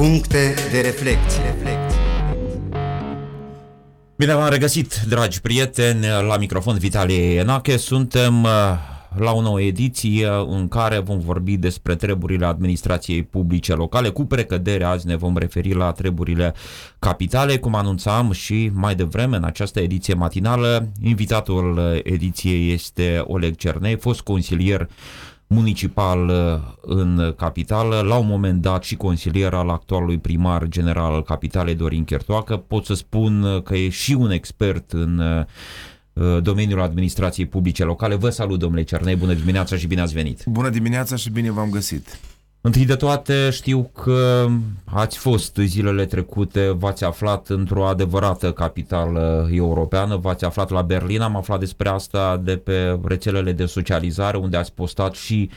Puncte de reflecție. reflecție. Bine v-am regăsit, dragi prieteni, la microfon Vitalie Enache. Suntem uh, la o nouă ediție în care vom vorbi despre treburile administrației publice locale. Cu precădere azi ne vom referi la treburile capitale, cum anunțam și mai devreme în această ediție matinală. Invitatul ediției este Oleg Cernei, fost consilier municipal uh, în capitală, la un moment dat și consilier al actualului primar general al capitalei Dorin Chertoacă. Pot să spun uh, că e și un expert în uh, domeniul administrației publice locale. Vă salut, domnule Cernei, bună dimineața și bine ați venit! Bună dimineața și bine v-am găsit! Întâi de toate știu că ați fost zilele trecute, v-ați aflat într-o adevărată capitală europeană, v-ați aflat la Berlin, am aflat despre asta de pe rețelele de socializare unde ați postat și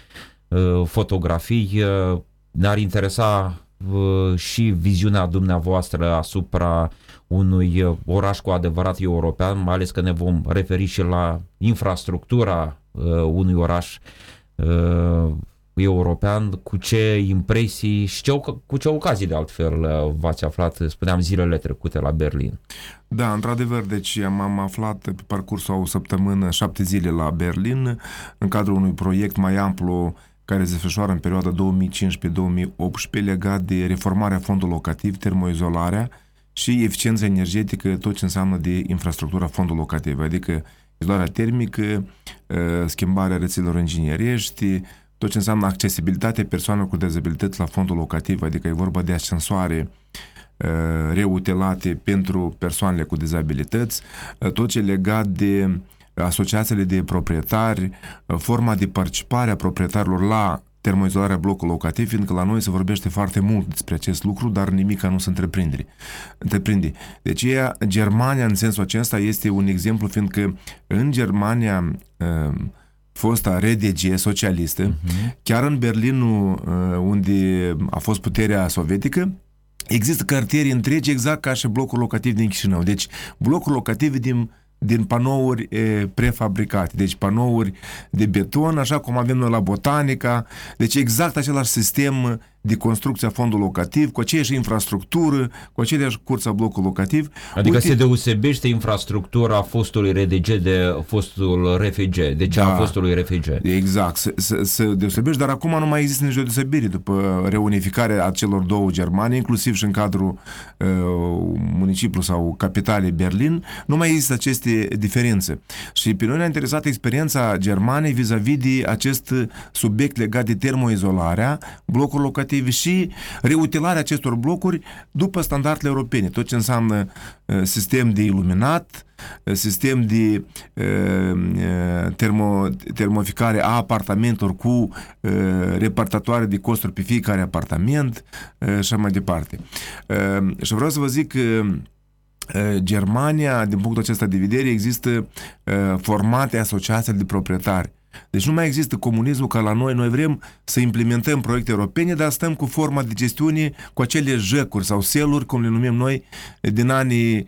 uh, fotografii. Uh, ne-ar interesa uh, și viziunea dumneavoastră asupra unui oraș cu adevărat european, mai ales că ne vom referi și la infrastructura uh, unui oraș uh, european, cu ce impresii și ce, cu ce ocazii de altfel uh, v-ați aflat, spuneam, zilele trecute la Berlin. Da, într-adevăr, deci m-am aflat pe parcursul o săptămână, șapte zile la Berlin, în cadrul unui proiect mai amplu care se desfășoară în perioada 2015-2018 legat de reformarea fondului locativ, termoizolarea și eficiența energetică, tot ce înseamnă de infrastructura fondului locativ, adică izolarea termică, uh, schimbarea rețelelor ingineriești, tot ce înseamnă accesibilitatea persoanelor cu dezabilități la fondul locativ, adică e vorba de ascensoare uh, reutilate pentru persoanele cu dizabilități, uh, tot ce legat de asociațiile de proprietari, uh, forma de participare a proprietarilor la termoizolarea blocului locativ, fiindcă la noi se vorbește foarte mult despre acest lucru, dar nimic nu se întreprinde. întreprinde. Deci ea, Germania, în sensul acesta, este un exemplu, fiindcă în Germania fosta RDG socialistă, uh-huh. chiar în Berlinul, uh, unde a fost puterea sovietică, există cartiere întregi exact ca și blocul locativ din Chișinău. Deci blocul locativ din din panouri e, prefabricate, deci panouri de beton, așa cum avem noi la Botanica, deci exact același sistem de construcția fondului locativ, cu aceeași infrastructură, cu aceleași cursa blocul locativ. Adică Uite, se deosebește infrastructura fostului RDG de fostul RFG, de cea da, a fostului RFG. Exact, se, se, se deosebește, dar acum nu mai există nicio deosebire după reunificarea celor două Germanii, inclusiv și în cadrul uh, municipiului sau capitalei Berlin, nu mai există aceste diferențe. Și pe noi ne-a interesat experiența Germaniei vis-a-vis de acest subiect legat de termoizolarea blocul locativ respective și reutilarea acestor blocuri după standardele europene, tot ce înseamnă uh, sistem de iluminat, uh, sistem de uh, termo, termoficare a apartamentelor cu repartatoare de costuri pe fiecare apartament și așa mai departe. Și vreau să vă zic că Germania, din punctul acesta de vedere, există formate asociații de proprietari deci nu mai există comunismul ca la noi. Noi vrem să implementăm proiecte europene, dar stăm cu forma de gestiune, cu acele jăcuri sau seluri, cum le numim noi, din anii 60-70.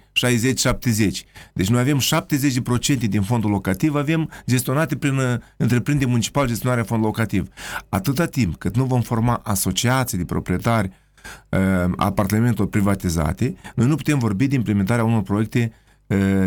Deci noi avem 70% din fondul locativ, avem gestionate prin uh, întreprinderi municipal gestionarea fondului locativ. Atâta timp cât nu vom forma asociații de proprietari uh, apartamentelor privatizate, noi nu putem vorbi de implementarea unor proiecte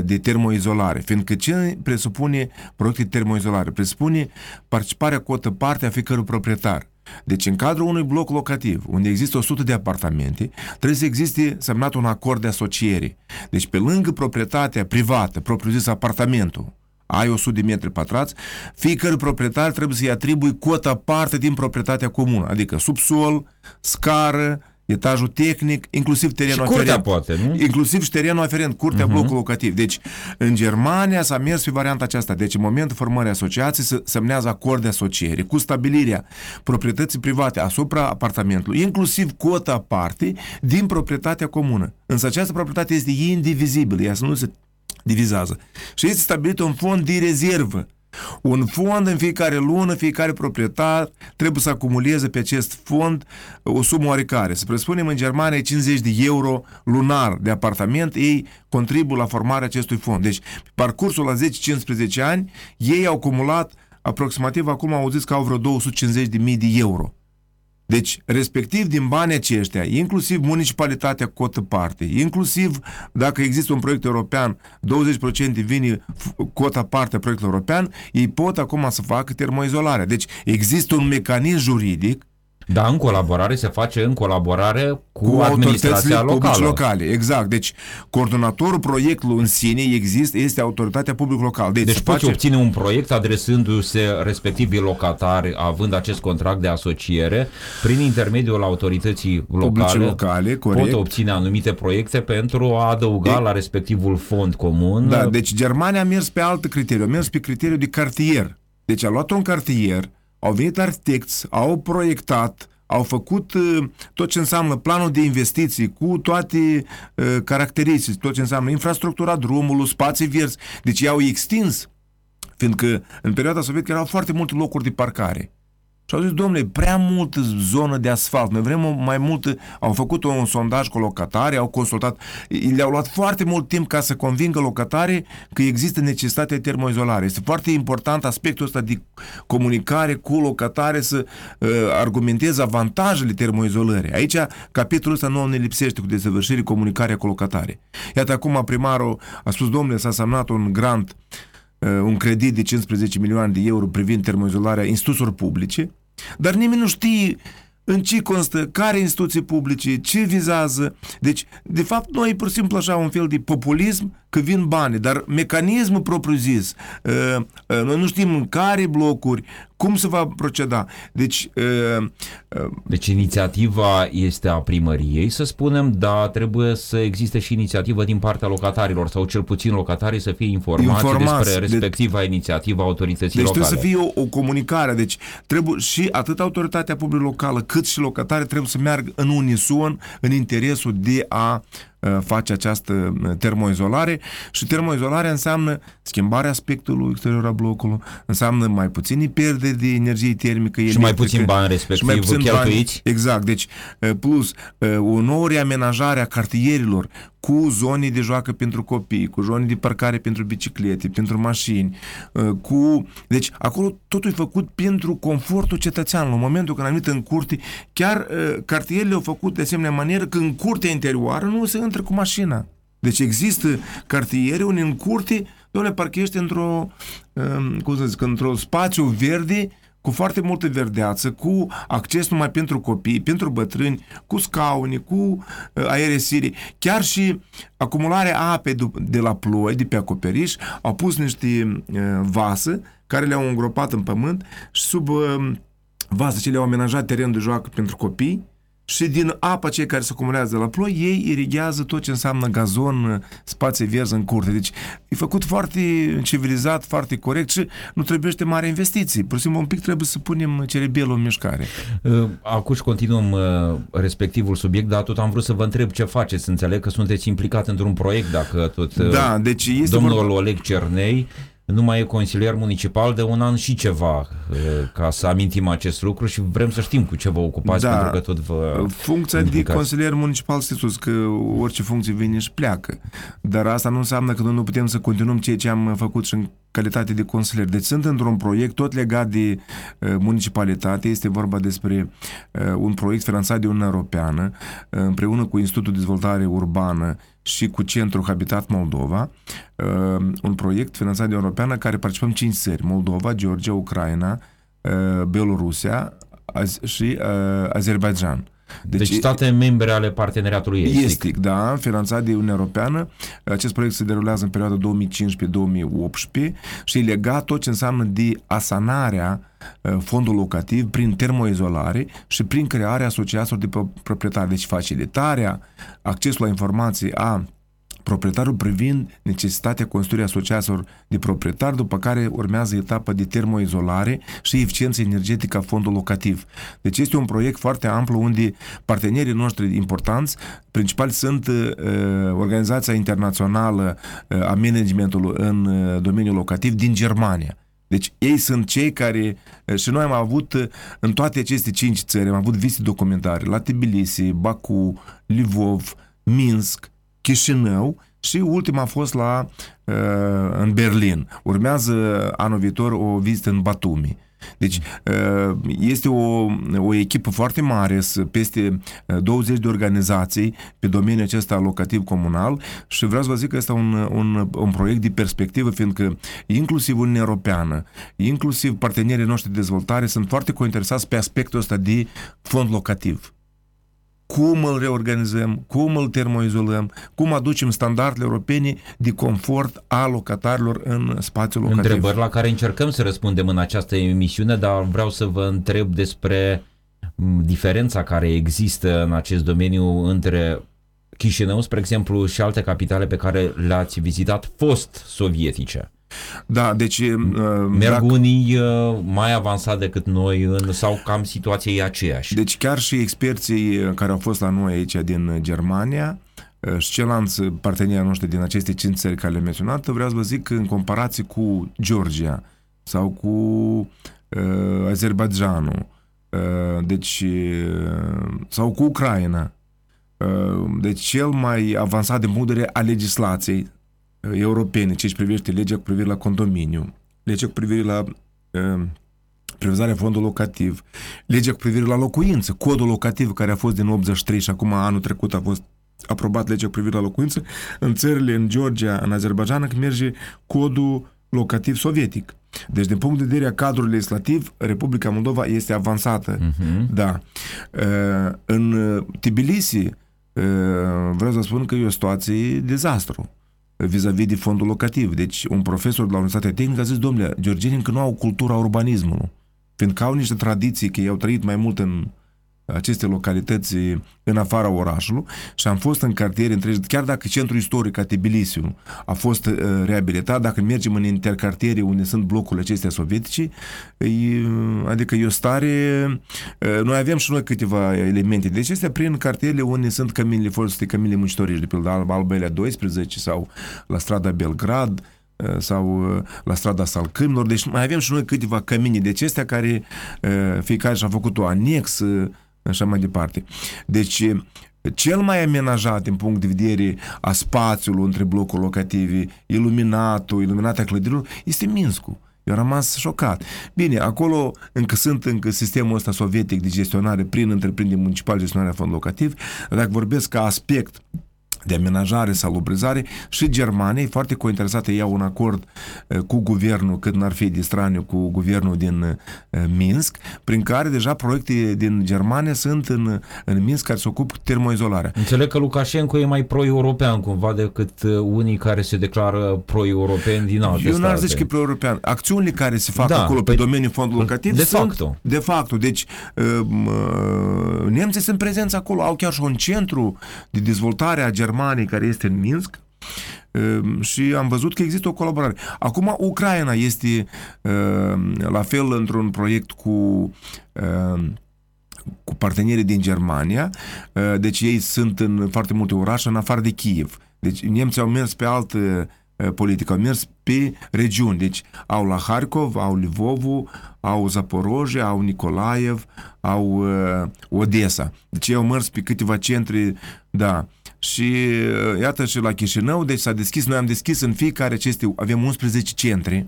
de termoizolare, fiindcă ce presupune proiectul de termoizolare? Presupune participarea cotă parte a fiecărui proprietar. Deci în cadrul unui bloc locativ, unde există 100 de apartamente, trebuie să existe semnat un acord de asociere. Deci pe lângă proprietatea privată, propriu-zis apartamentul, ai 100 de metri pătrați, fiecare proprietar trebuie să-i atribui cota parte din proprietatea comună, adică subsol, scară, etajul tehnic, inclusiv terenul și aferent. poate, nu? Inclusiv și terenul aferent, curtea, uh-huh. blocul locativ. Deci, în Germania s-a mers pe varianta aceasta. Deci, în momentul formării asociației se semnează acord de asociere cu stabilirea proprietății private asupra apartamentului, inclusiv cota parte din proprietatea comună. Însă această proprietate este indivizibilă, ea nu se divizează. Și este stabilit un fond de rezervă un fond în fiecare lună, fiecare proprietar trebuie să acumuleze pe acest fond o sumă oarecare. Să presupunem în Germania 50 de euro lunar de apartament, ei contribuie la formarea acestui fond. Deci, pe parcursul la 10-15 ani, ei au acumulat aproximativ, acum au zis că au vreo 250 de mii de euro. Deci, respectiv din banii aceștia, inclusiv municipalitatea cotă parte, inclusiv dacă există un proiect european, 20% vine cota parte a proiectului european, ei pot acum să facă termoizolarea. Deci, există un mecanism juridic da, în colaborare se face în colaborare cu, cu administrația locală. locale. Exact. Deci, coordonatorul proiectului în sine există, este autoritatea public locală. Deci, deci poți face... obține un proiect adresându-se respectivii locatari, având acest contract de asociere, prin intermediul autorității locale, locale corect. pot obține anumite proiecte pentru a adăuga e... la respectivul fond comun. Da, deci Germania a mers pe alt criteriu, a mers pe criteriul de cartier. Deci a luat un cartier, au venit arhitecți, au proiectat, au făcut uh, tot ce înseamnă planul de investiții cu toate uh, caracteristici, tot ce înseamnă infrastructura drumului, spații verzi. Deci i-au extins, fiindcă în perioada sovietică erau foarte multe locuri de parcare. Și au zis, domnule, prea multă zonă de asfalt, noi vrem o mai multă, au făcut un sondaj cu locatari, au consultat, le-au luat foarte mult timp ca să convingă locatare că există necesitatea de termoizolare. Este foarte important aspectul ăsta de comunicare cu locatare să uh, argumenteze avantajele termoizolării. Aici capitolul ăsta nu ne lipsește cu desăvârșire comunicarea cu locatare. Iată acum primarul a spus, domnule, s-a semnat un grant uh, un credit de 15 milioane de euro privind termoizolarea instituțiilor publice dar nimeni nu știe în ce constă, care instituții publice, ce vizează. Deci, de fapt, noi pur și simplu așa un fel de populism că vin bani, dar mecanismul propriu-zis, uh, uh, noi nu știm în care blocuri, cum se va proceda. Deci, uh, deci inițiativa este a primăriei, să spunem, dar trebuie să existe și inițiativă din partea locatarilor sau cel puțin locatarii să fie informați, informați despre respectiva de, inițiativă autorității deci locale. Deci trebuie să fie o, o comunicare. Deci trebuie și atât autoritatea publică locală cât și locatarii trebuie să meargă în unison în interesul de a Uh, face această uh, termoizolare și termoizolarea înseamnă schimbarea aspectului exterior a blocului, înseamnă mai puține pierderi de energie termică și mai puțin bani respectiv mai puțin cheltuiți. Bani, exact, deci uh, plus o nouă reamenajare a cartierilor cu zone de joacă pentru copii, cu zone de parcare pentru biciclete, pentru mașini, cu... Deci acolo totul e făcut pentru confortul cetățeanului. În momentul când am venit în curte, chiar cartierele au făcut de asemenea manieră că în curtea interioară nu se intră cu mașina. Deci există cartiere unde în curte, doamne, parcă ești într-o, um, cum să zic, într-un spațiu verde cu foarte multă verdeață, cu acces numai pentru copii, pentru bătrâni, cu scaune, cu uh, aeresire, chiar și acumularea apei de la ploi, de pe acoperiș, au pus niște uh, vase care le-au îngropat în pământ și sub uh, vase ce le-au amenajat teren de joacă pentru copii, și din apa cei care se acumulează la ploi, ei irighează tot ce înseamnă gazon, spații verzi în curte. Deci e făcut foarte civilizat, foarte corect și nu trebuie mare investiții. Pur și simplu un pic trebuie să punem cerebelul în mișcare. Uh, acum și continuăm uh, respectivul subiect, dar tot am vrut să vă întreb ce faceți. Înțeleg că sunteți implicat într-un proiect, dacă tot uh, da, deci este domnul vor... Oleg Cernei nu mai e consilier municipal de un an și ceva, ca să amintim acest lucru și vrem să știm cu ce vă ocupați, da, pentru că tot vă Funcția implicați. de consilier municipal, știți că orice funcție vine și pleacă, dar asta nu înseamnă că noi nu putem să continuăm ceea ce am făcut și în calitate de consilier. Deci sunt într-un proiect tot legat de uh, municipalitate, este vorba despre uh, un proiect finanțat de Uniunea Europeană, uh, împreună cu Institutul de Dezvoltare Urbană și cu Centrul Habitat Moldova, uh, un proiect finanțat de Europeană care participăm cinci țări, Moldova, Georgia, Ucraina, uh, Belorusia și uh, Azerbaijan. Deci, deci state membre ale parteneriatului estic. Estic, da, finanțat de Uniunea Europeană. Acest proiect se derulează în perioada 2015-2018 și e legat tot ce înseamnă de asanarea uh, fondul locativ prin termoizolare și prin crearea asociațiilor de proprietari. Deci facilitarea accesului la informații a proprietarul privind necesitatea construirii asociațiilor de proprietari, după care urmează etapa de termoizolare și eficiență energetică a fondului locativ. Deci este un proiect foarte amplu unde partenerii noștri importanți, principal sunt uh, Organizația Internațională uh, a Managementului în uh, domeniul locativ din Germania. Deci ei sunt cei care, uh, și noi am avut uh, în toate aceste cinci țări, am avut vizite documentare la Tbilisi, Baku, Lvov, Minsk, Chișinău și ultima a fost la, uh, în Berlin. Urmează anul viitor o vizită în Batumi. Deci este o, o echipă foarte mare, peste 20 de organizații pe domeniul acesta alocativ comunal și vreau să vă zic că este un, un, un proiect de perspectivă, fiindcă inclusiv Uniunea Europeană, inclusiv partenerii noștri de dezvoltare sunt foarte cointeresați pe aspectul ăsta de fond locativ cum îl reorganizăm, cum îl termoizolăm, cum aducem standardele europene de confort a locatarilor în spațiul locativ. Întrebări la care încercăm să răspundem în această emisiune, dar vreau să vă întreb despre diferența care există în acest domeniu între Chișinău, spre exemplu, și alte capitale pe care le-ați vizitat fost sovietice. Da, deci... Uh, Merg dacă... unii uh, mai avansat decât noi în, sau cam situația e aceeași. Deci chiar și experții care au fost la noi aici din Germania uh, și ceilalți parteneri noștri din aceste cinci țări care le-am menționat, vreau să vă zic că în comparație cu Georgia sau cu uh, Azerbaijanul, uh, deci, uh, sau cu Ucraina, uh, deci cel mai avansat din punct de vedere a legislației europene, ce privește legea cu privire la condominiu, legea cu privire la uh, prevăzarea fondului locativ, legea cu privire la locuință, codul locativ care a fost din 83 și acum anul trecut a fost aprobat legea cu privire la locuință, în țările, în Georgia, în Azerbaijan, că merge codul locativ sovietic. Deci, din punct de vedere a cadrului legislativ, Republica Moldova este avansată. Uh-huh. Da. Uh, în Tbilisi, uh, vreau să spun că e o situație dezastru vis-a-vis de fondul locativ. Deci un profesor de la Universitatea Tehnică a zis, domnule, georgienii încă nu au cultura urbanismului, fiindcă au niște tradiții, că ei au trăit mai mult în aceste localități în afara orașului și am fost în cartiere întregi, chiar dacă centrul istoric a Tbilisi a fost uh, reabilitat, dacă mergem în intercartiere unde sunt blocurile acestea sovietice, adică e o stare, uh, noi avem și noi câteva elemente, deci este prin cartierele unde sunt căminile folosite, căminile muncitorici, de pildă Albelea 12 sau la strada Belgrad, sau la strada Salcâmilor, deci mai avem și noi câteva cămini. De acestea care fiecare și-a făcut o anexă, așa mai departe. Deci, cel mai amenajat din punct de vedere a spațiului între blocuri locative, iluminatul, iluminata clădirilor, este Minskul. Eu am rămas șocat. Bine, acolo încă sunt încă sistemul ăsta sovietic de gestionare prin întreprinderi municipale, gestionarea fond locativ, dacă vorbesc ca aspect de amenajare, salubrizare și Germania e foarte cointeresată, ia un acord cu guvernul, cât n-ar fi distraniu, cu guvernul din Minsk, prin care deja proiecte din Germania sunt în, în Minsk care se ocupă cu termoizolarea. Înțeleg că Lukashenko e mai pro-european cumva decât unii care se declară pro-europeni din alte Eu n-ar zice că e pro-european. Acțiunile care se fac da, acolo pe, pe domeniul fondului locativ de sunt, facto. De facto. Deci nemții sunt prezenți acolo, au chiar și un centru de dezvoltare a Germaniei Germaniei care este în Minsk ehm, și am văzut că există o colaborare. Acum Ucraina este ehm, la fel într-un proiect cu ehm, cu partenerii din Germania, deci ei sunt în foarte multe orașe în afară de Kiev. Deci nemții au mers pe altă politică, au mers pe regiuni. Deci au la Harkov, au Livovu, au Zaporoje, au Nicolaev, au uh, Odessa. Deci ei au mers pe câteva centri, da. Și uh, iată și la Chișinău, deci s-a deschis, noi am deschis în fiecare aceste, avem 11 centri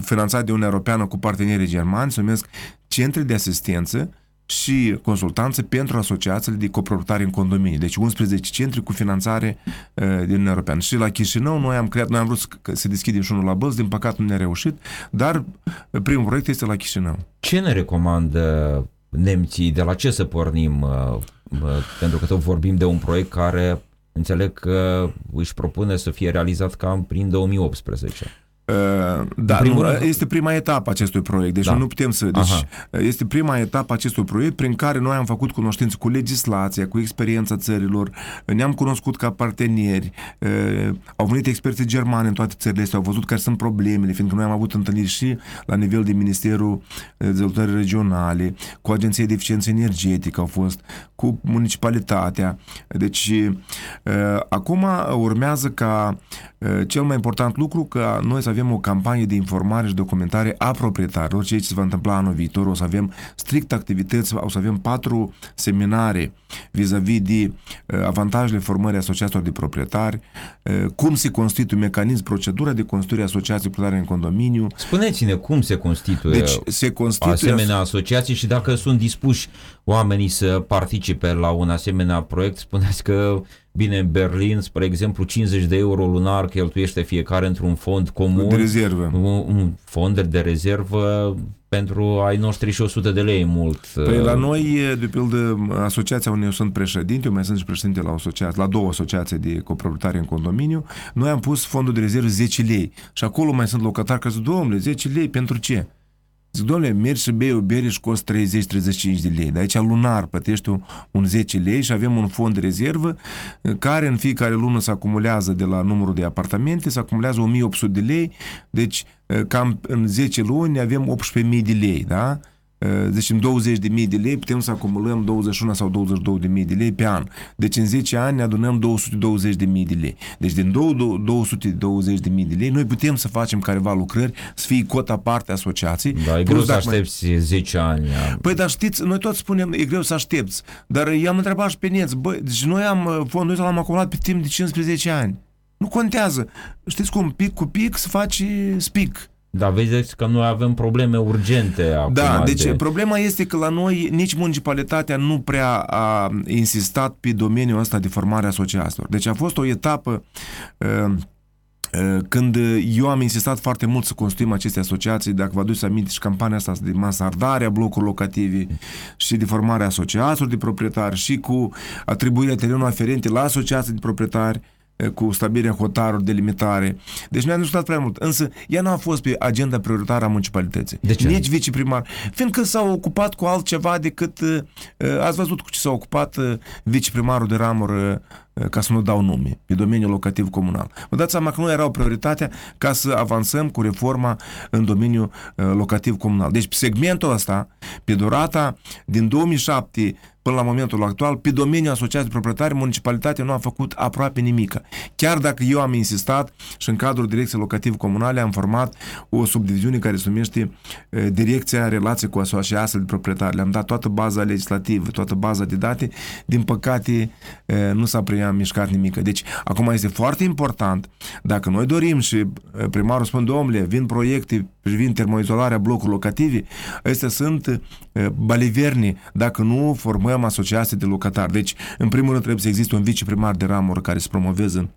finanțate de Uniunea Europeană cu partenerii germani, se numesc centri de asistență și consultanță pentru asociațiile de coproprietari în condominii. Deci 11 centri cu finanțare uh, din Uniunea Europeană. Și la Chișinău noi am creat, noi am vrut să, să deschidem și unul la Bălți, din păcate nu ne-a reușit, dar primul proiect este la Chișinău. Ce ne recomandă nemții? De la ce să pornim? Uh, pentru că tot vorbim de un proiect care înțeleg că își propune să fie realizat cam prin 2018. Uh, da, nu, rând... este prima etapă acestui proiect, deci da. nu putem să... Deci Aha. este prima etapă acestui proiect prin care noi am făcut cunoștință cu legislația, cu experiența țărilor, ne-am cunoscut ca parteneri, uh, au venit experții germani în toate țările astea, au văzut care sunt problemele, fiindcă noi am avut întâlniri și la nivel de Ministerul Dezvoltării Regionale, cu Agenția de Eficiență Energetică au fost, cu municipalitatea. Deci, uh, acum urmează ca cel mai important lucru ca noi să avem avem o campanie de informare și documentare a proprietarilor, ceea ce se va întâmpla anul viitor. O să avem strict activități, o să avem patru seminare vis-a-vis de uh, avantajele formării asociațiilor de proprietari, uh, cum se constituie mecanism, procedura de constituire asociației proprietare în condominiu. Spuneți-ne cum se constituie, Deci se constituie asemenea asociații și dacă sunt dispuși oamenii să participe la un asemenea proiect, spuneți că Bine, în Berlin, spre exemplu, 50 de euro lunar cheltuiește fiecare într-un fond comun. De rezervă. Un, un fond de rezervă pentru ai noștri și 100 de lei mult. Păi la noi, de pildă, asociația unde eu sunt președinte, eu mai sunt și președinte la, asociație, la două asociații de coproprietari în condominiu, noi am pus fondul de rezervă 10 lei. Și acolo mai sunt locatari care zic, domnule, 10 lei pentru ce? Zic, domnule, mergi și bei o bere și cost 30-35 de lei. Dar aici lunar plătești un, un 10 lei și avem un fond de rezervă care în fiecare lună se acumulează de la numărul de apartamente, se acumulează 1800 de lei, deci cam în 10 luni avem 18.000 de lei, da? Deci în 20 de mii de lei putem să acumulăm 21 sau 22 de mii de lei pe an. Deci în 10 ani ne adunăm 220 de mii de lei. Deci din 220 de mii de lei noi putem să facem careva lucrări, să fie cota parte asociației. Da, e greu să aștepți mai... 10 ani. Păi dar știți, noi toți spunem, e greu să aștepți, dar i-am întrebat și pe neț, băi, deci noi am fondul ăsta l-am acumulat pe timp de 15 ani. Nu contează. Știți cum, pic cu pic se face spic. Da, vedeți că noi avem probleme urgente acum. Da, deci de... problema este că la noi nici municipalitatea nu prea a insistat pe domeniul ăsta de formare a asociațiilor. Deci a fost o etapă uh, când eu am insistat foarte mult să construim aceste asociații, dacă vă aduceți aminte și campania asta de masardare a blocurilor locative și de formarea asociațiilor de proprietari și cu atribuirea terenului aferente la asociații de proprietari, cu stabilirea hotarului de limitare. Deci noi am discutat prea mult. Însă ea nu a fost pe agenda prioritară a municipalității. De ce? Nici viceprimar. Fiindcă s-au ocupat cu altceva decât... Uh, ați văzut cu ce s-a ocupat uh, viceprimarul de ramură ca să nu dau nume, pe domeniul locativ comunal. Vă dați seama că nu erau prioritatea ca să avansăm cu reforma în domeniul locativ comunal. Deci, pe segmentul ăsta, pe durata din 2007 până la momentul actual, pe domeniul asociației proprietari, municipalitatea nu a făcut aproape nimic. Chiar dacă eu am insistat și în cadrul direcției locativ comunale am format o subdiviziune care se numește Direcția Relație cu Asociații de Proprietari. Le-am dat toată baza legislativă, toată baza de date. Din păcate, nu s-a prea mișcat nimic. Deci, acum este foarte important, dacă noi dorim și primarul spune, domnule, vin proiecte privind termoizolarea blocurilor locative, astea sunt baliverni dacă nu formăm asociații de locatari. Deci, în primul rând, trebuie să existe un viceprimar de ramură care să promoveze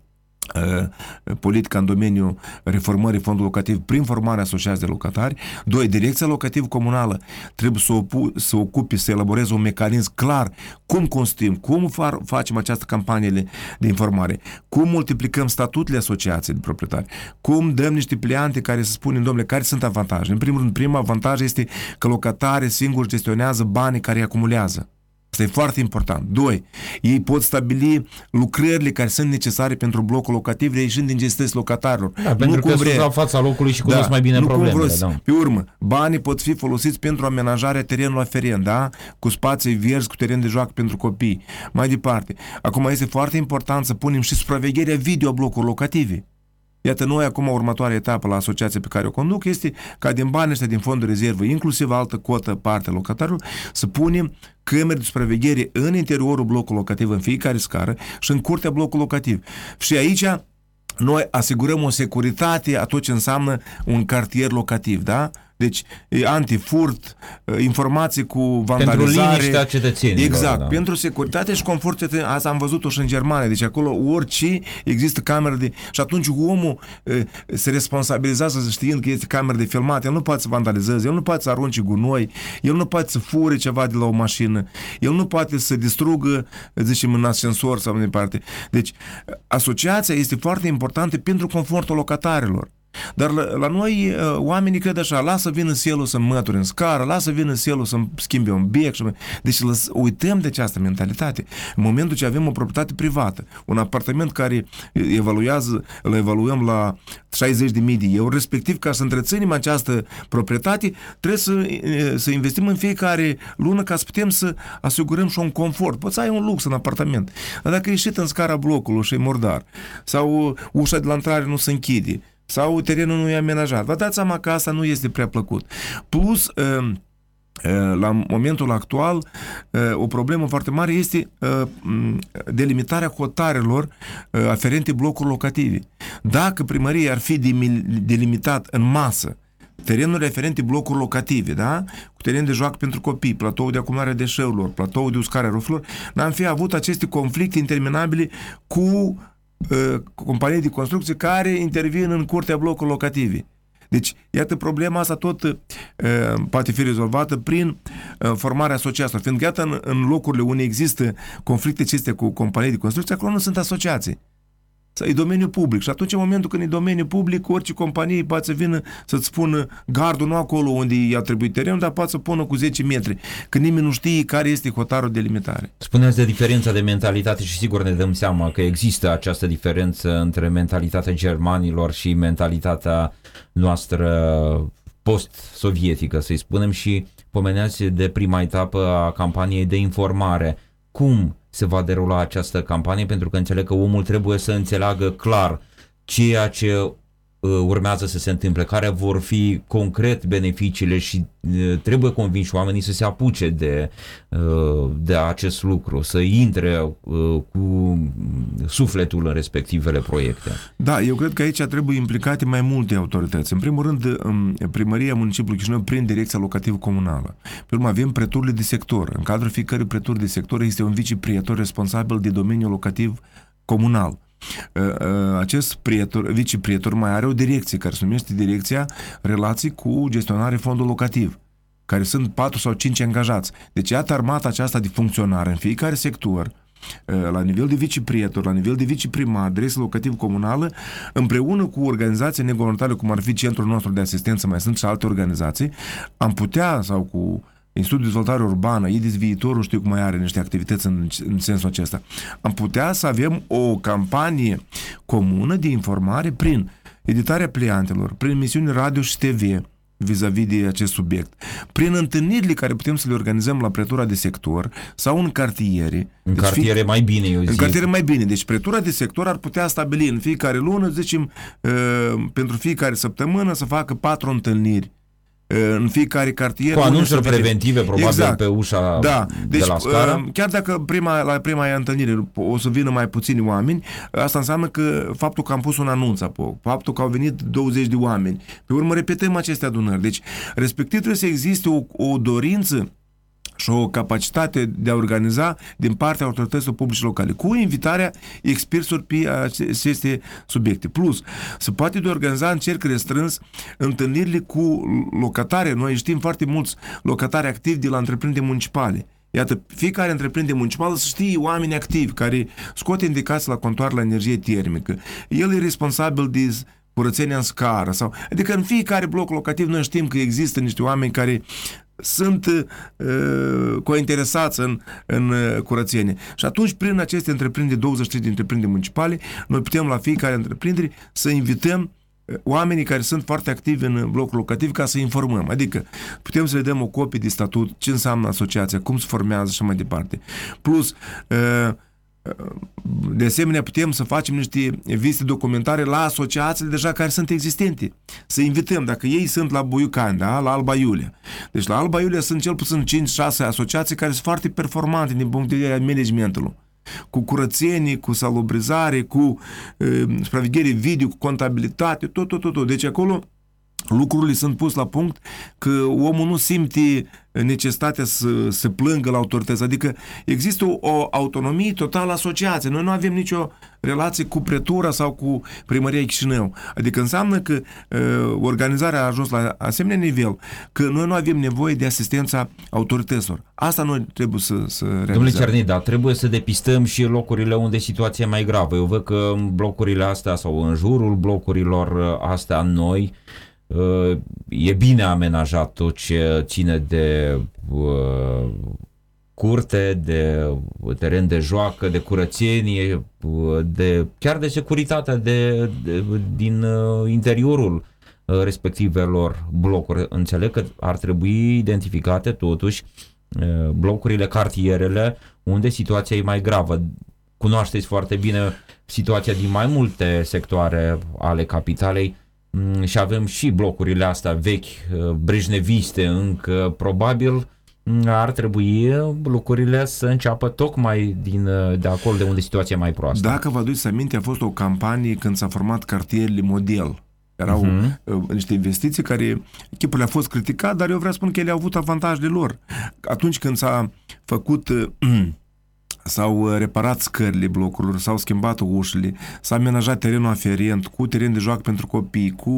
Uh, politica în domeniul reformării fondului locativ prin formarea asociației de locatari. Doi, direcția locativ comunală trebuie să, opu, să ocupe, să elaboreze un mecanism clar cum construim, cum far, facem această campanie de informare, cum multiplicăm statutele asociației de proprietari, cum dăm niște pliante care să spunem, domnule, care sunt avantaje. În primul rând, primul avantaj este că locatarii singuri gestionează banii care îi acumulează. Asta e foarte important. Doi, ei pot stabili lucrările care sunt necesare pentru blocul locativ, reieșind din gestăți locatarilor. Da, pentru că sunt la fața locului și cunosc da, mai bine problemele. Da. Pe urmă, banii pot fi folosiți pentru amenajarea terenului aferent, da? Cu spații verzi, cu teren de joacă pentru copii. Mai departe. Acum este foarte important să punem și supravegherea video blocurilor locative. Iată, noi acum următoarea etapă la asociația pe care o conduc este ca din banii ăștia din fondul rezervă, inclusiv altă cotă parte locatarului, să punem camere de supraveghere în interiorul blocului locativ, în fiecare scară și în curtea blocului locativ. Și aici noi asigurăm o securitate a tot ce înseamnă un cartier locativ, da? Deci, antifurt, informații cu vandalizare. Pentru liniștea cetățenilor. Exact. Da. Pentru securitate și confort cetățenilor. Asta am văzut-o și în Germania. Deci acolo orice există cameră de... Și atunci omul se responsabilizează știind că este cameră de filmat. El nu poate să vandalizeze, el nu poate să arunce gunoi, el nu poate să fure ceva de la o mașină, el nu poate să distrugă, zicem, în ascensor sau mai departe. Deci, asociația este foarte importantă pentru confortul locatarilor. Dar la, la noi uh, oamenii cred așa, lasă vină selul să mături în scară, lasă vină selul să schimbe un bec. Și... Deci lăs, uităm de această mentalitate. În momentul ce avem o proprietate privată, un apartament care evaluează, îl evaluăm la 60.000 de euro, respectiv ca să întreținem această proprietate, trebuie să, uh, să investim în fiecare lună ca să putem să asigurăm și un confort. Poți să ai un lux în apartament. Dar dacă ieșit în scara blocului și e murdar, sau ușa de la intrare nu se închide, sau terenul nu e amenajat. Vă dați seama că asta nu este prea plăcut. Plus, uh, la momentul actual, o problemă foarte mare este delimitarea hotarelor aferente blocuri locative. Dacă primăria ar fi delimitat în masă terenul referente blocuri locative, da? cu teren de joacă pentru copii, platou de acumulare a deșeurilor, platou de uscare a rufelor, n-am fi avut aceste conflicte interminabile cu uh, companii de construcție care intervin în curtea blocului locative. Deci, iată, problema asta tot uh, poate fi rezolvată prin uh, formarea asociațiilor. Fiindcă, iată, în, în locurile unde există conflicte acestea cu companii de construcție, acolo nu sunt asociații. E domeniu public. Și atunci, în momentul când e domeniu public, orice companie poate să vină să-ți spună gardul nu acolo unde i-a trebuit terenul, dar poate să pună cu 10 metri, când nimeni nu știe care este hotarul de limitare. Spuneați de diferența de mentalitate și sigur ne dăm seama că există această diferență între mentalitatea germanilor și mentalitatea noastră post-sovietică, să-i spunem, și pomeneați de prima etapă a campaniei de informare. Cum se va derula această campanie, pentru că înțeleg că omul trebuie să înțeleagă clar ceea ce uh, urmează să se întâmple, care vor fi concret beneficiile și uh, trebuie convinși oamenii să se apuce de, uh, de acest lucru, să intre cu sufletul în respectivele proiecte. Da, eu cred că aici trebuie implicate mai multe autorități. În primul rând, primăria municipiului Chișinău prin direcția locativă comunală. Pe urmă avem preturile de sector. În cadrul fiecărui pretur de sector este un viceprietor responsabil de domeniul locativ comunal. Ă, ă, acest prietor, viceprietor mai are o direcție care se numește Direcția Relații cu Gestionare Fondul Locativ care sunt 4 sau 5 angajați. Deci iată armata aceasta de funcționare în fiecare sector, ă, la nivel de viceprietor, la nivel de viceprimar, direcție locativ comunală, împreună cu organizații neguvernamentale, cum ar fi Centrul nostru de asistență, mai sunt și alte organizații, am putea, sau cu Institutul de Dezvoltare Urbană, IDIS Viitorul știu cum mai are niște activități în, în sensul acesta. Am putea să avem o campanie comună de informare prin editarea pliantelor, prin emisiuni radio și TV, vis-a-vis de acest subiect. Prin întâlnirile care putem să le organizăm la pretura de sector sau în cartiere. În deci cartiere fi, mai bine, eu zic. În cartiere mai bine. Deci pretura de sector ar putea stabili în fiecare lună, zicem, uh, pentru fiecare săptămână să facă patru întâlniri în fiecare cartier. Cu anunțuri preventive, probabil, exact. pe ușa da. deci, de la scară. Uh, chiar dacă prima, la prima întâlnire o să vină mai puțini oameni, asta înseamnă că faptul că am pus un anunț apoi, faptul că au venit 20 de oameni, pe urmă repetăm aceste adunări. Deci, respectiv trebuie să existe o, o dorință și o capacitate de a organiza din partea autorităților publice locale, cu invitarea experților pe aceste subiecte. Plus, se poate de organiza în cerc restrâns întâlnirile cu locatare. Noi știm foarte mulți locatari activi de la întreprinderi municipale. Iată, fiecare întreprindere municipală să știe oameni activi care scoate indicații la contoar la energie termică. El e responsabil de curățenia în scară. Sau, adică în fiecare bloc locativ noi știm că există niște oameni care sunt uh, cointeresați în, în uh, curățenie. Și atunci, prin aceste întreprinderi, 23 de întreprinderi municipale, noi putem la fiecare întreprindere să invităm uh, oamenii care sunt foarte activi în blocul locativ ca să informăm. Adică putem să le dăm o copie de statut, ce înseamnă asociația, cum se formează și mai departe. Plus, uh, de asemenea, putem să facem niște vizite documentare la asociațiile deja care sunt existente. Să invităm, dacă ei sunt la Buiucan, da? la Alba Iulia. Deci la Alba Iulia sunt cel puțin 5-6 asociații care sunt foarte performante din punct de vedere al managementului cu curățenie, cu salubrizare, cu uh, supraveghere video, cu contabilitate, tot, tot, tot, tot. Deci acolo lucrurile sunt pus la punct că omul nu simte necesitatea să se plângă la autorități. Adică există o, o autonomie totală asociație. Noi nu avem nicio relație cu pretura sau cu primăria Chișinău. Adică înseamnă că uh, organizarea a ajuns la asemenea nivel că noi nu avem nevoie de asistența autorităților. Asta noi trebuie să, să realizăm. Domnule Cernida, trebuie să depistăm și locurile unde situația e mai gravă. Eu văd că în blocurile astea sau în jurul blocurilor astea noi e bine amenajat tot ce ține de uh, curte, de teren de joacă, de curățenie, de, chiar de securitatea de, de, din uh, interiorul uh, respectivelor blocuri. Înțeleg că ar trebui identificate totuși blocurile, cartierele unde situația e mai gravă. Cunoașteți foarte bine situația din mai multe sectoare ale capitalei mm, și avem și blocurile astea vechi, uh, brejneviste încă, probabil mm, ar trebui lucrurile să înceapă tocmai din, uh, de acolo de unde situația e mai proastă. Dacă vă aduceți aminte, a fost o campanie când s-a format cartierele model. Erau uh-huh. uh, niște investiții care echipurile a fost criticat, dar eu vreau să spun că ele au avut avantajele lor. Atunci când s-a făcut uh, s-au uh, reparat scările blocurilor, s-au schimbat ușile, s-a amenajat terenul aferent cu teren de joacă pentru copii, cu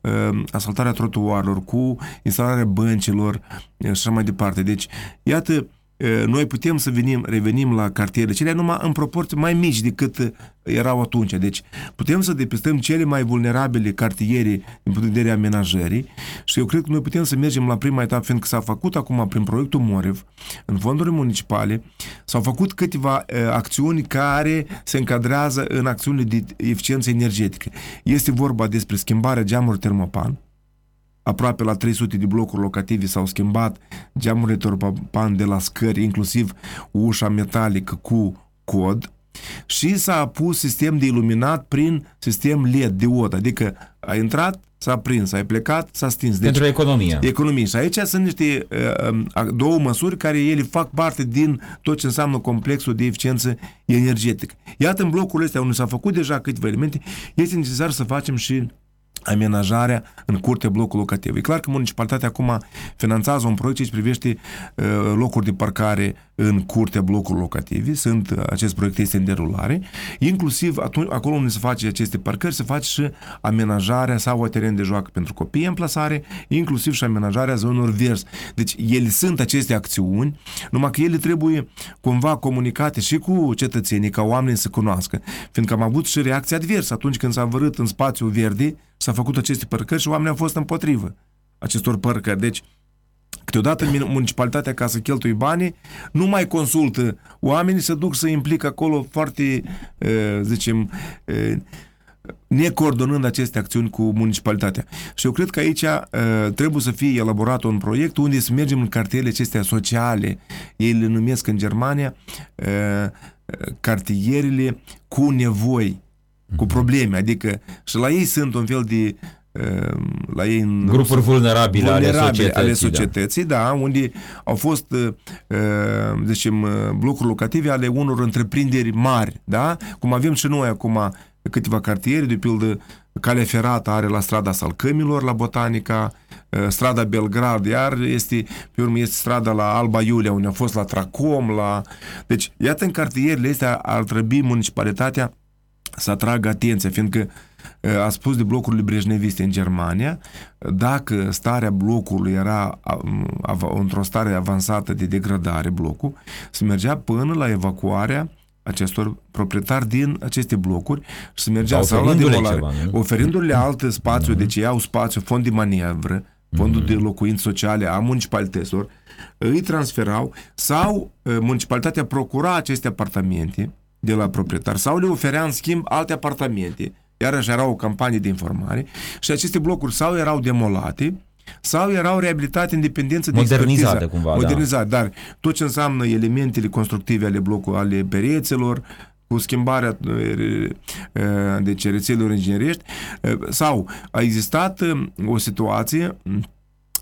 uh, asfaltarea trotuarilor, cu instalarea băncilor uh, și așa mai departe. Deci, iată, noi putem să venim, revenim la cartierele cele numai în proporții mai mici decât erau atunci. Deci putem să depistăm cele mai vulnerabile cartiere din punct de vedere amenajării și eu cred că noi putem să mergem la prima etapă, fiindcă s-a făcut acum prin proiectul Morev, în fonduri municipale, s-au făcut câteva uh, acțiuni care se încadrează în acțiunile de eficiență energetică. Este vorba despre schimbarea geamului termopan, aproape la 300 de blocuri locative s-au schimbat geamurile torpapan de la scări, inclusiv ușa metalică cu cod și s-a pus sistem de iluminat prin sistem LED, diod, adică a intrat, s-a prins, ai plecat, s-a stins. Deci, Pentru economie. Economie. Și aici sunt niște uh, două măsuri care ele fac parte din tot ce înseamnă complexul de eficiență energetică. Iată în blocurile astea unde s-a făcut deja câteva elemente, este necesar să facem și amenajarea în curte blocul locativ. E clar că municipalitatea acum finanțează un proiect ce privește uh, locuri de parcare în curte blocuri locative. Sunt, uh, acest proiect este în derulare. Inclusiv atunci, acolo unde se face aceste parcări, se face și amenajarea sau a teren de joacă pentru copii în plasare, inclusiv și amenajarea zonelor verzi. Deci ele sunt aceste acțiuni, numai că ele trebuie cumva comunicate și cu cetățenii, ca oamenii să cunoască. Fiindcă am avut și reacții adversă atunci când s-a vărât în spațiu verde s-a făcut aceste părcări și oamenii au fost împotrivă acestor părcări. Deci, câteodată municipalitatea, ca să cheltui banii, nu mai consultă oamenii, se duc să implică acolo foarte, zicem, necoordonând aceste acțiuni cu municipalitatea. Și eu cred că aici trebuie să fie elaborat un proiect unde să mergem în cartiele acestea sociale, ei le numesc în Germania cartierele cu nevoi cu probleme, adică și la ei sunt un fel de ehm, la ei în grupuri vulnerabile, vulnerabile ale societății, ale societății da. da, unde au fost ehm, zicem blocuri locative ale unor întreprinderi mari, da? Cum avem și noi acum câteva cartiere, de pildă calea ferată are la strada Salcămilor, la Botanica, strada Belgrad, iar este, pe urmă, este strada la Alba Iulia, unde a fost la Tracom, la... Deci, iată, în cartierele astea ar trebui municipalitatea să atragă atenția, fiindcă a spus de blocurile brejneviste în Germania, dacă starea blocului era într-o stare avansată de degradare blocul, se mergea până la evacuarea acestor proprietari din aceste blocuri și se mergea sau la demolare, ceva, oferindu-le alt spațiu, mm-hmm. deci iau spațiu, fond de manevră, fondul mm-hmm. de locuințe sociale a municipalităților, îi transferau sau municipalitatea procura aceste apartamente de la proprietar sau le oferea în schimb alte apartamente. Iarăși era o campanie de informare și aceste blocuri sau erau demolate sau erau reabilitate în dependență de modernizate expertiză. cumva, da. modernizate, da. dar tot ce înseamnă elementele constructive ale blocului, ale perețelor, cu schimbarea deci rețelelor ingineriești sau a existat o situație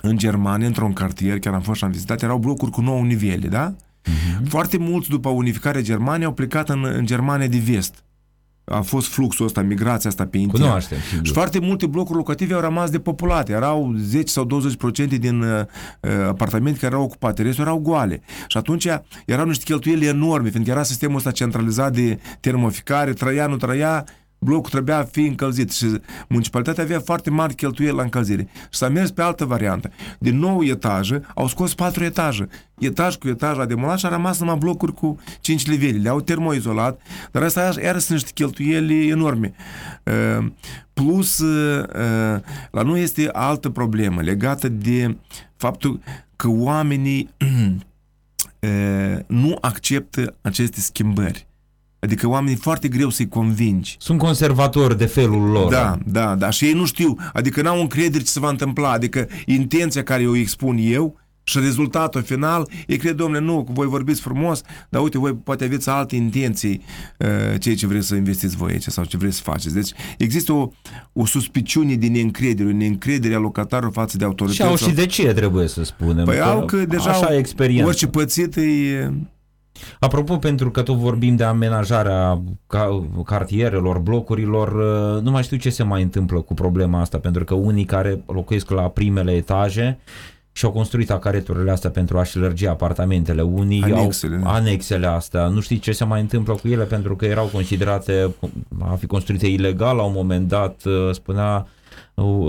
în Germania, într-un cartier, chiar am fost și am vizitat, erau blocuri cu 9 nivele, da? Uh-huh. Foarte mulți după unificarea Germaniei au plecat în, în Germania de vest. A fost fluxul ăsta, migrația asta pe intern. Cunoaștem, Și foarte multe blocuri locative au rămas depopulate. Erau 10 sau 20% din uh, apartamente care erau ocupate, restul erau goale. Și atunci erau niște cheltuieli enorme, fiindcă era sistemul ăsta centralizat de termoficare, trăia, nu trăia, blocul trebuia fi încălzit și municipalitatea avea foarte mari cheltuieli la încălzire. Și s-a mers pe altă variantă. Din nou etaje, au scos patru etaje. Etaj cu etaj a demolat și a rămas numai blocuri cu 5 nivele. Le-au termoizolat, dar asta iară sunt niște cheltuieli enorme. Uh, plus, uh, la noi este altă problemă legată de faptul că oamenii uh, nu acceptă aceste schimbări. Adică oamenii foarte greu să-i convingi. Sunt conservatori de felul lor. Da, da, da. Și ei nu știu. Adică n-au încredere ce se va întâmpla. Adică intenția care o expun eu Și rezultatul final, e cred, domnule, nu, voi vorbiți frumos, dar uite, voi poate aveți alte intenții uh, ceea ce vreți să investiți voi aici sau ce vreți să faceți. Deci există o, o suspiciune de neîncredere, o neîncredere a locatarului față de autorități. Și au și de ce trebuie să spunem. Păi că au că deja așa experiență. orice pățit e... Apropo, pentru că tot vorbim de amenajarea cartierelor, blocurilor, uh, nu mai știu ce se mai întâmplă cu problema asta, pentru că unii care locuiesc la primele etaje și-au construit acareturile astea pentru a-și lărgi apartamentele. Unii anexele, au da. anexele astea. Nu știi ce se mai întâmplă cu ele pentru că erau considerate a fi construite ilegal la un moment dat, uh, spunea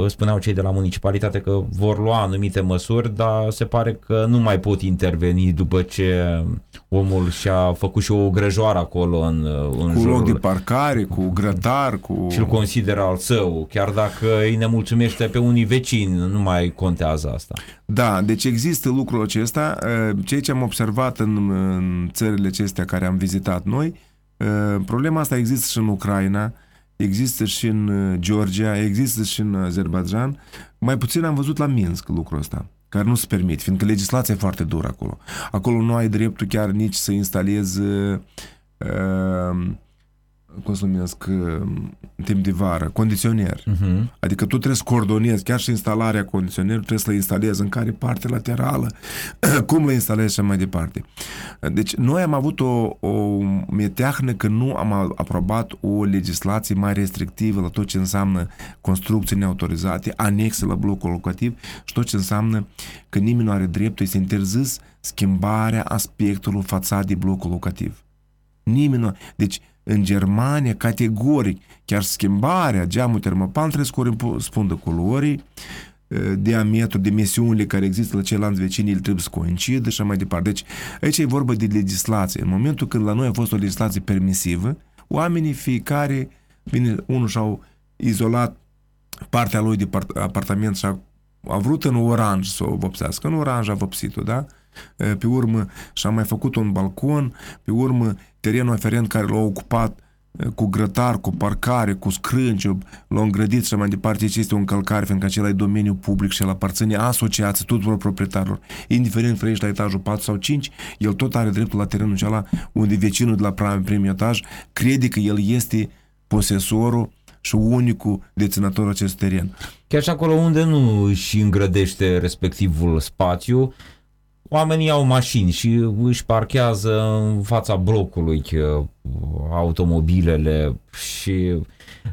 spuneau cei de la municipalitate că vor lua anumite măsuri, dar se pare că nu mai pot interveni după ce omul și-a făcut și o grăjoară acolo în, în Cu jurul... loc de parcare, cu grătar, cu... Și-l consideră al său, chiar dacă îi nemulțumește pe unii vecini, nu mai contează asta. Da, deci există lucrul acesta. Ceea ce am observat în, în țările acestea care am vizitat noi, problema asta există și în Ucraina, există și în uh, Georgia, există și în Azerbaijan. Mai puțin am văzut la Minsk lucrul ăsta, care nu se permit, fiindcă legislația e foarte dură acolo. Acolo nu ai dreptul chiar nici să instalezi uh, uh cum să numesc, în timp de vară, condiționer. Uh-huh. Adică tu trebuie să coordonezi, chiar și instalarea condiționerului trebuie să-l instalezi în care parte laterală, cum le instalezi și mai departe. Deci noi am avut o, o meteahnă că nu am aprobat o legislație mai restrictivă la tot ce înseamnă construcții neautorizate, anexe la blocul locativ și tot ce înseamnă că nimeni nu are dreptul, este interzis schimbarea aspectului fațadei blocul locativ. Nimeni nu... Deci, în Germania, categoric, chiar schimbarea geamul termopan trebuie să corespundă culorii, diametru, dimensiunile care există la ceilalți vecini, el trebuie să coincidă și mai departe. Deci aici e vorba de legislație. În momentul când la noi a fost o legislație permisivă, oamenii fiecare, bine, unul și-au izolat partea lui de apartament și a, a vrut în oranj să o vopsească. În oranj a vopsit-o, da? Pe urmă și-a mai făcut un balcon, pe urmă terenul aferent care l-a ocupat cu grătar, cu parcare, cu scrânci, l-au îngrădit și mai departe, ce este o încălcare, fiindcă acela e domeniu public și el aparține asociații tuturor proprietarilor. Indiferent că ești la etajul 4 sau 5, el tot are dreptul la terenul acela unde vecinul de la prim, prim etaj crede că el este posesorul și unicul deținător acest teren. Chiar și acolo unde nu își îngrădește respectivul spațiu, oamenii au mașini și își parchează în fața blocului uh, automobilele și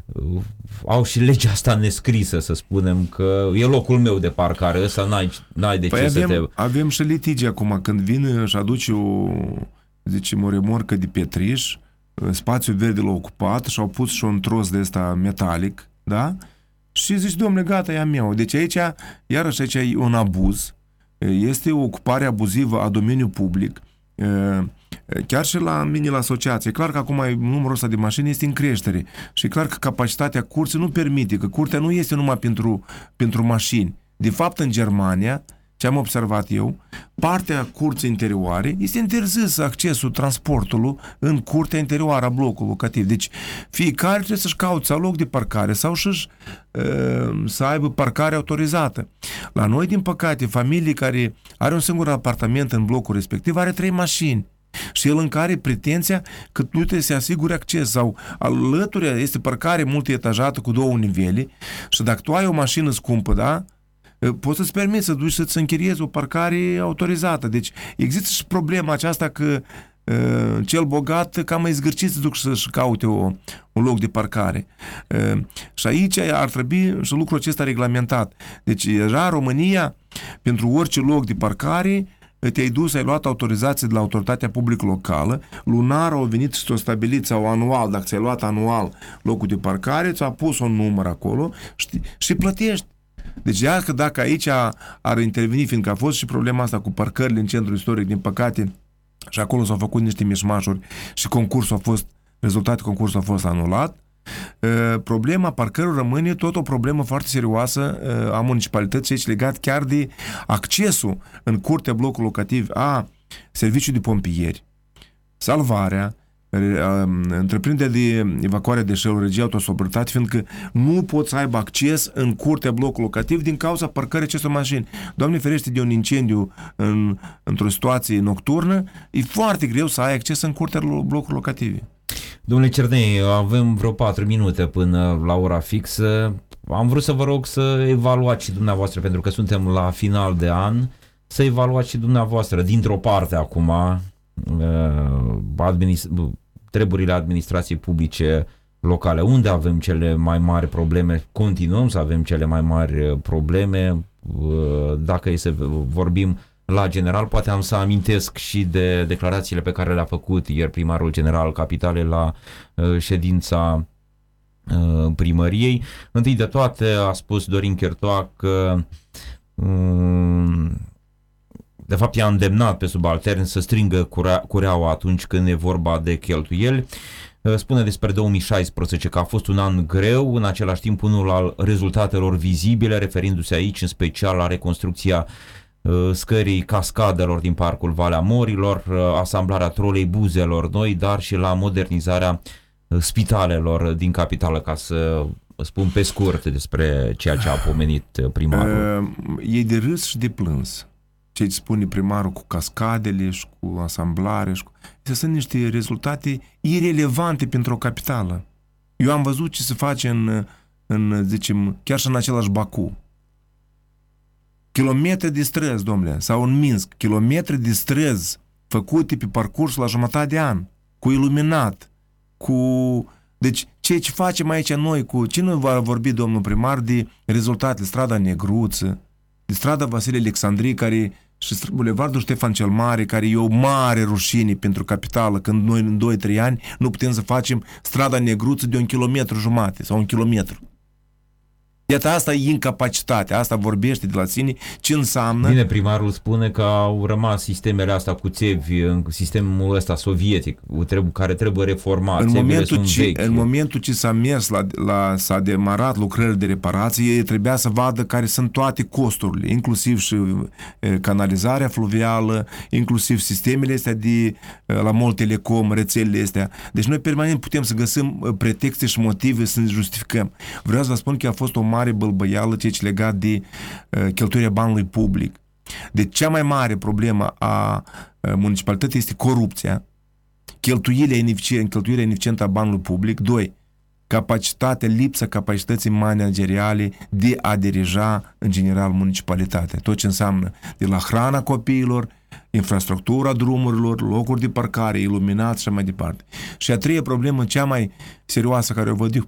uh, au și legea asta nescrisă, să spunem, că e locul meu de parcare, ăsta n-ai, n-ai de păi ce avem, să te... avem și litigi acum, când vine și aduce o, zicem, o remorcă de pietriș, uh, spațiul verde l-a ocupat și au pus și un tros de ăsta metalic, da? Și zici, domnule, gata, e a meu. Deci aici, iarăși aici e un abuz, este o ocupare abuzivă a domeniului public, chiar și la mine la asociație. Clar că acum numărul ăsta de mașini este în creștere și clar că capacitatea curții nu permite, că curtea nu este numai pentru, pentru mașini. De fapt, în Germania, ce am observat eu, partea curții interioare este interzis accesul transportului în curtea interioară a blocului locativ. Deci fiecare trebuie să-și caute sau loc de parcare sau și să aibă parcare autorizată. La noi, din păcate, familii care are un singur apartament în blocul respectiv are trei mașini și el încă are pretenția că tu trebuie să asiguri acces sau alături este parcare multietajată cu două nivele și dacă tu ai o mașină scumpă, da, poți să-ți permiți să duci să-ți închiriezi o parcare autorizată. Deci există și problema aceasta că uh, cel bogat cam mai zgârcit să duc să-și caute o, un loc de parcare. Uh, și aici ar trebui și lucrul acesta reglementat. Deci era România, pentru orice loc de parcare, te-ai dus, ai luat autorizație de la autoritatea publică locală, lunar au venit și ți-o stabilit sau anual, dacă ți-ai luat anual locul de parcare, ți-a pus un număr acolo și, și plătești. Deci iar că dacă aici ar interveni, fiindcă a fost și problema asta cu parcările în centrul istoric, din păcate, și acolo s-au făcut niște mișmașuri și concursul a fost, rezultatul concursului a fost anulat, problema parcării rămâne tot o problemă foarte serioasă a municipalității aici legat chiar de accesul în curtea blocului locativ a serviciului de pompieri, salvarea, întreprindere de evacuare de deșeurilor regie autosobritate, fiindcă nu pot să aibă acces în curtea blocului locativ din cauza parcării acestor mașini. Doamne ferește de un incendiu în, într-o situație nocturnă, e foarte greu să ai acces în curtea blocului locative. Domnule Cernei, avem vreo 4 minute până la ora fixă. Am vrut să vă rog să evaluați și dumneavoastră, pentru că suntem la final de an, să evaluați și dumneavoastră, dintr-o parte acum, Uh, administ- treburile administrației publice locale. Unde avem cele mai mari probleme? Continuăm să avem cele mai mari uh, probleme. Uh, dacă e să vorbim la general, poate am să amintesc și de declarațiile pe care le-a făcut ieri primarul general Capitale la ședința primăriei. Întâi de toate a spus Dorin Chertoa că de fapt i-a îndemnat pe subaltern să strângă curea, cureaua atunci când e vorba de cheltuieli. Uh, spune despre 2016 că a fost un an greu, în același timp unul al rezultatelor vizibile, referindu-se aici în special la reconstrucția uh, scării cascadelor din Parcul Valea Morilor, uh, asamblarea trolei buzelor noi, dar și la modernizarea spitalelor din capitală, ca să spun pe scurt despre ceea ce a pomenit primarul. E de râs și de plâns ce spune primarul cu cascadele și cu asamblare și cu... Astea sunt niște rezultate irelevante pentru o capitală. Eu am văzut ce se face în, în zicem, chiar și în același Baku. Kilometri de străzi, domnule, sau în Minsk, kilometri de străzi făcute pe parcurs la jumătate de an, cu iluminat, cu... Deci, ce ce facem aici noi cu... Cine va vorbi, domnul primar, de rezultatele strada Negruță, de strada Vasile Alexandrii, care și Bulevardul Ștefan cel Mare, care e o mare rușine pentru capitală, când noi în 2-3 ani nu putem să facem strada negruță de un kilometru jumate sau un kilometru. Iată, asta e incapacitate, asta vorbește de la sine ce înseamnă... Bine, primarul spune că au rămas sistemele astea cu țevi, în sistemul ăsta sovietic, care trebuie reformat, în momentul, ce, vechi. în momentul ce s-a mers la, la, s-a demarat lucrări de reparație, trebuia să vadă care sunt toate costurile, inclusiv și canalizarea fluvială, inclusiv sistemele astea de la mult telecom, rețelele astea. Deci noi permanent putem să găsim pretexte și motive să ne justificăm. Vreau să vă spun că a fost o mare bălbăială ce legat de uh, cheltuirea banului public. Deci cea mai mare problemă a uh, municipalității este corupția, cheltuirea ineficientă, cheltuirea ineficientă a banului public. Doi, capacitatea, lipsa capacității manageriale de a dirija în general municipalitatea. Tot ce înseamnă de la hrana copiilor, infrastructura drumurilor, locuri de parcare, iluminat și mai departe. Și a treia problemă, cea mai serioasă care o văd eu,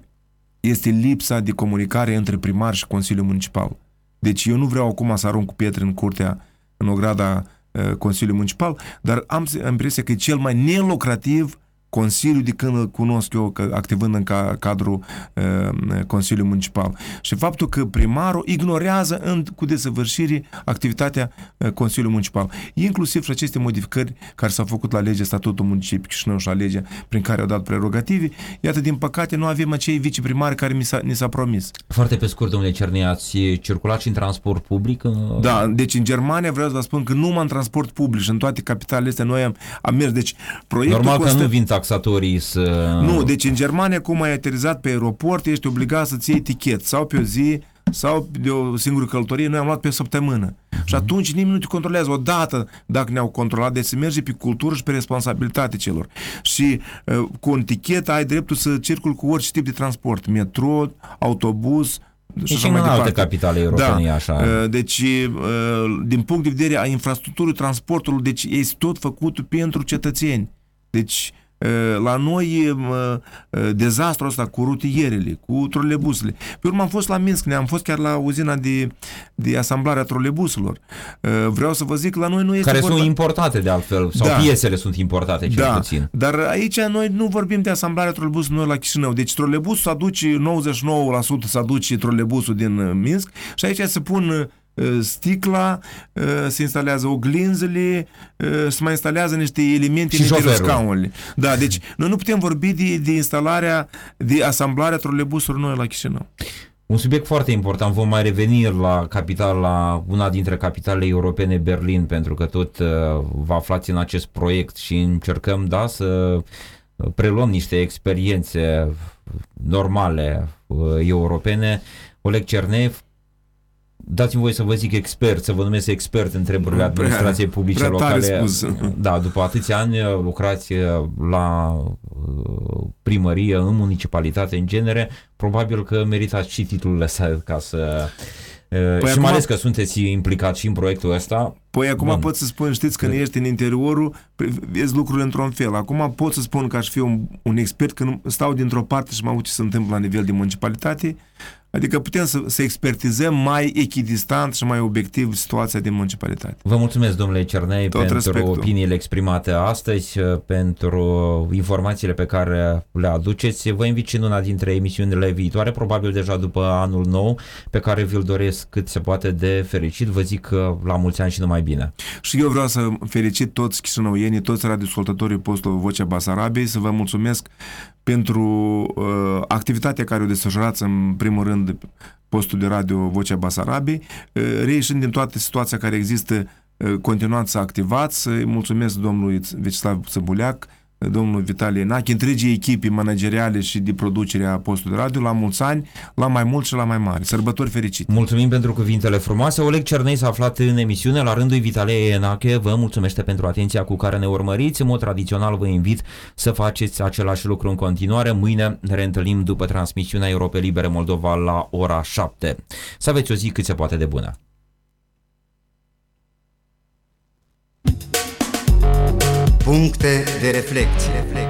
este lipsa de comunicare între primar și Consiliul Municipal. Deci eu nu vreau acum să arunc cu pietre în curtea, în ograda uh, Consiliului Municipal, dar am impresia că e cel mai nelucrativ Consiliul de când îl cunosc eu că activând în ca, cadrul uh, Consiliului Municipal. Și faptul că primarul ignorează în, cu desăvârșire activitatea uh, Consiliului Municipal. Inclusiv și aceste modificări care s-au făcut la legea Statutul Municipiului Chișinău și la legea prin care au dat prerogative. Iată, din păcate, nu avem acei viceprimari care mi s-a, ni s-a promis. Foarte pe scurt, domnule Cernei, ați circulat și în transport public? Da, deci în Germania vreau să vă spun că numai în transport public și în toate capitalele astea noi am, am mers. Deci proiectul Normal costă... că nu vin taxatorii să... Nu, deci în Germania, cum ai aterizat pe aeroport, ești obligat să-ți iei tichet sau pe o zi sau de o singură călătorie, noi am luat pe o săptămână. Uh-huh. Și atunci nimeni nu te controlează. Odată, dacă ne-au controlat, deci se merge pe cultură și pe responsabilitate celor. Și uh, cu un tichet ai dreptul să circul cu orice tip de transport. Metro, autobuz, și deci în alte capitale europene da. așa. Uh, deci, uh, din punct de vedere a infrastructurii transportului, deci este tot făcut pentru cetățeni. Deci, la noi dezastru ăsta cu rutierele, cu trolebusele. Pe urmă am fost la Minsk, ne-am fost chiar la uzina de, de asamblare a trolebuselor. Vreau să vă zic, la noi nu este Care vorba... sunt importate de altfel, sau da. piesele sunt importate cel da. puțin. Dar aici noi nu vorbim de asamblarea trolebuselor noi la Chișinău. Deci trolebusul se aduce, 99% se aduce trolebusul din Minsk și aici se pun sticla, se instalează oglinzele, se mai instalează niște elemente și în scaunele. Da, deci noi nu putem vorbi de, de instalarea, de asamblarea trolebusurilor noi la Chișinău. Un subiect foarte important, vom mai reveni la capital, la una dintre capitalele europene, Berlin, pentru că tot uh, vă aflați în acest proiect și încercăm, da, să preluăm niște experiențe normale uh, europene. Oleg Cernev, dați-mi voie să vă zic expert, să vă numesc expert în treburile administrației publice prea tare locale. spus. Da, după atâția ani lucrați la uh, primărie, în municipalitate în genere, probabil că meritați și titlul ăsta ca să... Păi și acum- mai ales că sunteți implicat și în proiectul ăsta. Păi acum Bun. pot să spun, știți, când ești în interiorul, pre- vezi lucrurile într-un fel. Acum pot să spun că aș fi un, un expert când stau dintr-o parte și mă aud ce se întâmplă la nivel de municipalitate, adică putem să, să expertizăm mai echidistant și mai obiectiv situația din municipalitate. Vă mulțumesc, domnule Cernei, Tot pentru respectul. opiniile exprimate astăzi, pentru informațiile pe care le aduceți. Vă invit și în una dintre emisiunile viitoare, probabil deja după anul nou, pe care vi-l doresc cât se poate de fericit. Vă zic că la mulți ani și numai bine. Și eu vreau să felicit toți chișinăuienii, toți radioascultătorii postului Vocea Basarabiei, să vă mulțumesc pentru uh, activitatea care o desfășurați în primul rând postul de radio Vocea Basarabiei, uh, reieșind din toată situația care există, uh, continuați să activați. Îi mulțumesc domnului Vecislav Țăbuleac, domnul Vitalie Nachi, întregii echipe manageriale și de producere a postului de radio, la mulți ani, la mai mult și la mai mari. Sărbători fericite! Mulțumim pentru cuvintele frumoase. Oleg Cernei s-a aflat în emisiune. La rândul Vitalie Enache vă mulțumește pentru atenția cu care ne urmăriți. În mod tradițional vă invit să faceți același lucru în continuare. Mâine ne reîntâlnim după transmisiunea Europe Libere Moldova la ora 7. Să aveți o zi cât se poate de bună. Puncte de reflecție.